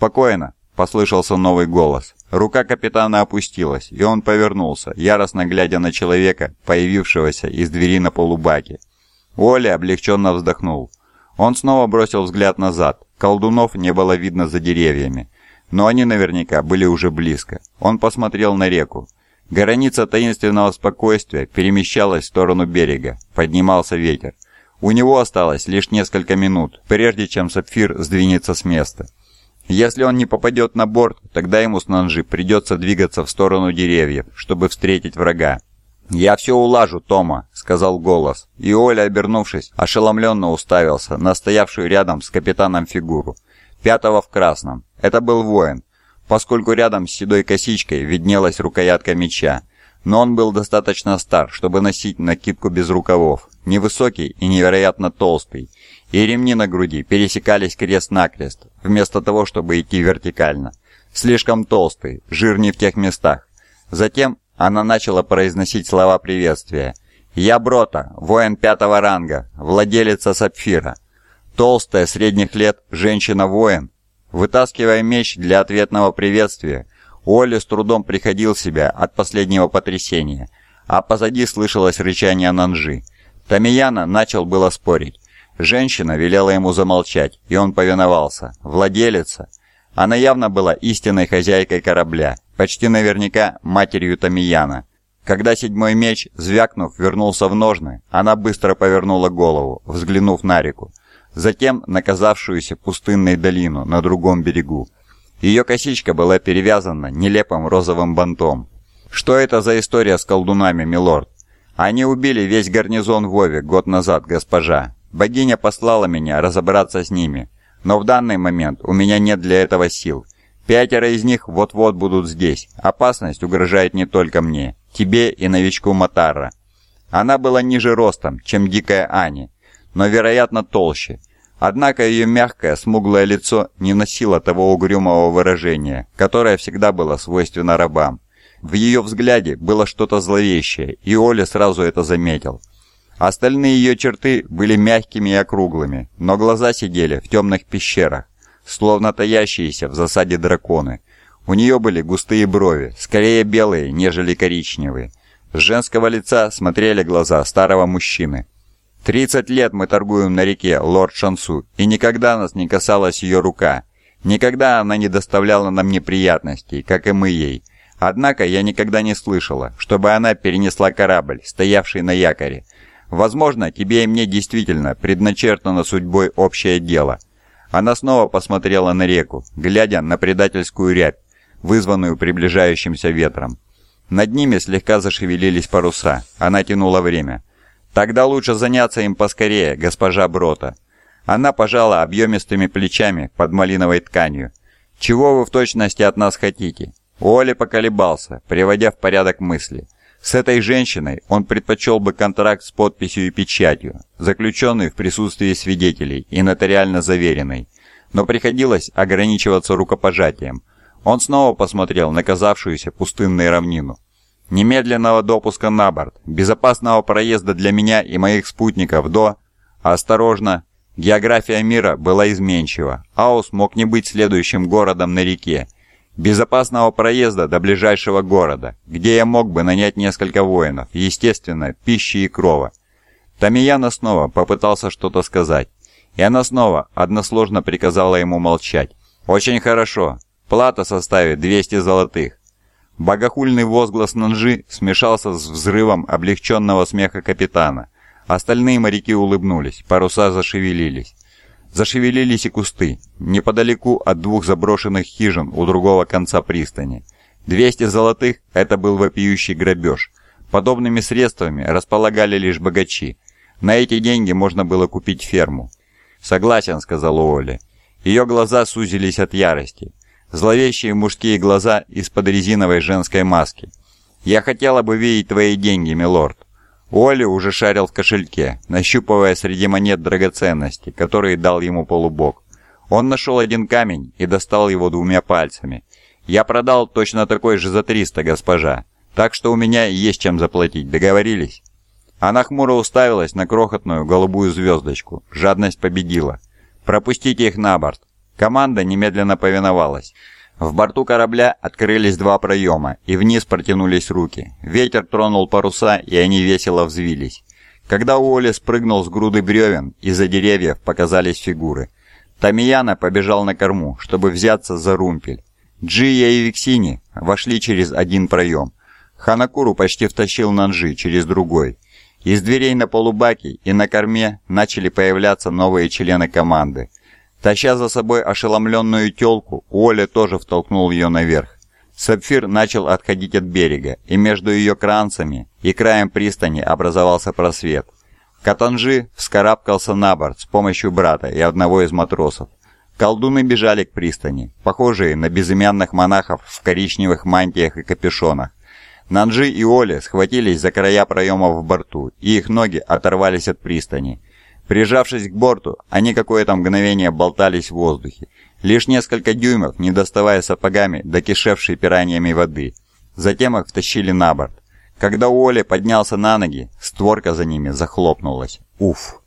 «Спокойно», — послышался новый голос. Рука капитана опустилась, и он повернулся, яростно глядя на человека, появившегося из двери на полубаке. Оля облегченно вздохнул. Он снова бросил взгляд назад. Колдунов не было видно за деревьями. Но они наверняка были уже близко. Он посмотрел на реку. Граница таинственного спокойствия перемещалась в сторону берега. Поднимался ветер. У него осталось лишь несколько минут, прежде чем Сапфир сдвинется с места. Если он не попадет на борт, тогда ему с Нанжи придется двигаться в сторону деревьев, чтобы встретить врага. «Я все улажу, Тома», — сказал голос, и Оля, обернувшись, ошеломленно уставился на стоявшую рядом с капитаном фигуру. Пятого в красном. Это был воин, поскольку рядом с седой косичкой виднелась рукоятка меча, но он был достаточно стар, чтобы носить накидку без рукавов, невысокий и невероятно толстый, и ремни на груди пересекались крест-накрест, вместо того, чтобы идти вертикально. Слишком толстый, жир не в тех местах. Затем она начала произносить слова приветствия. «Я Брота, воин пятого ранга, владелица Сапфира. Толстая, средних лет, женщина-воин». Вытаскивая меч для ответного приветствия, Уолли с трудом приходил в себя от последнего потрясения, а позади слышалось рычание Нанжи. Тамияна начал было спорить. Женщина велела ему замолчать, и он повиновался. Владелица. Она явно была истинной хозяйкой корабля, почти наверняка матерью Тамияна. Когда седьмой меч, звякнув, вернулся в ножны, она быстро повернула голову, взглянув на реку, затем на казавшуюся пустынной долину на другом берегу. Ее косичка была перевязана нелепым розовым бантом. «Что это за история с колдунами, милорд?» «Они убили весь гарнизон Вове год назад, госпожа. Богиня послала меня разобраться с ними, но в данный момент у меня нет для этого сил. Пятеро из них вот-вот будут здесь. Опасность угрожает не только мне, тебе и новичку Матара. Она была ниже ростом, чем дикая Ани, но, вероятно, толще. Однако ее мягкое, смуглое лицо не носило того угрюмого выражения, которое всегда было свойственно рабам. В ее взгляде было что-то зловещее, и Оля сразу это заметил. Остальные ее черты были мягкими и округлыми, но глаза сидели в темных пещерах, словно таящиеся в засаде драконы. У нее были густые брови, скорее белые, нежели коричневые. С женского лица смотрели глаза старого мужчины. «Тридцать лет мы торгуем на реке, лорд Шансу, и никогда нас не касалась ее рука. Никогда она не доставляла нам неприятностей, как и мы ей. Однако я никогда не слышала, чтобы она перенесла корабль, стоявший на якоре, Возможно, тебе и мне действительно предначертано судьбой общее дело. Она снова посмотрела на реку, глядя на предательскую рябь, вызванную приближающимся ветром. Над ними слегка зашевелились паруса. Она тянула время. «Тогда лучше заняться им поскорее, госпожа Брота». Она пожала объемистыми плечами под малиновой тканью. «Чего вы в точности от нас хотите?» Оли поколебался, приводя в порядок мысли – с этой женщиной он предпочел бы контракт с подписью и печатью, заключенный в присутствии свидетелей и нотариально заверенный, но приходилось ограничиваться рукопожатием. Он снова посмотрел на казавшуюся пустынную равнину. «Немедленного допуска на борт, безопасного проезда для меня и моих спутников до...» «Осторожно!» География мира была изменчива. Аус мог не быть следующим городом на реке, безопасного проезда до ближайшего города, где я мог бы нанять несколько воинов, естественно, пищи и крова. Тамияна снова попытался что-то сказать, и она снова односложно приказала ему молчать. «Очень хорошо. Плата составит 200 золотых». Богохульный возглас Нанжи смешался с взрывом облегченного смеха капитана. Остальные моряки улыбнулись, паруса зашевелились. Зашевелились и кусты, неподалеку от двух заброшенных хижин у другого конца пристани. 200 золотых – это был вопиющий грабеж. Подобными средствами располагали лишь богачи. На эти деньги можно было купить ферму. «Согласен», – сказал Оля. Ее глаза сузились от ярости. Зловещие мужские глаза из-под резиновой женской маски. «Я хотела бы видеть твои деньги, милорд». Уолли уже шарил в кошельке, нащупывая среди монет драгоценности, которые дал ему полубог. Он нашел один камень и достал его двумя пальцами. «Я продал точно такой же за 300, госпожа, так что у меня есть чем заплатить, договорились?» Она хмуро уставилась на крохотную голубую звездочку. Жадность победила. «Пропустите их на борт». Команда немедленно повиновалась. В борту корабля открылись два проема, и вниз протянулись руки. Ветер тронул паруса, и они весело взвились. Когда Уолли спрыгнул с груды бревен, из-за деревьев показались фигуры. Тамияна побежал на корму, чтобы взяться за румпель. Джия и Виксини вошли через один проем. Ханакуру почти втащил Нанжи через другой. Из дверей на полубаке и на корме начали появляться новые члены команды. Таща за собой ошеломленную телку, Уолли тоже втолкнул ее наверх. Сапфир начал отходить от берега, и между ее кранцами и краем пристани образовался просвет. Катанжи вскарабкался на борт с помощью брата и одного из матросов. Колдуны бежали к пристани, похожие на безымянных монахов в коричневых мантиях и капюшонах. Нанжи и Оли схватились за края проемов в борту, и их ноги оторвались от пристани. Прижавшись к борту, они какое-то мгновение болтались в воздухе, лишь несколько дюймов, не доставая сапогами до кишевшей пираньями воды. Затем их втащили на борт. Когда Уолли поднялся на ноги, створка за ними захлопнулась. Уф!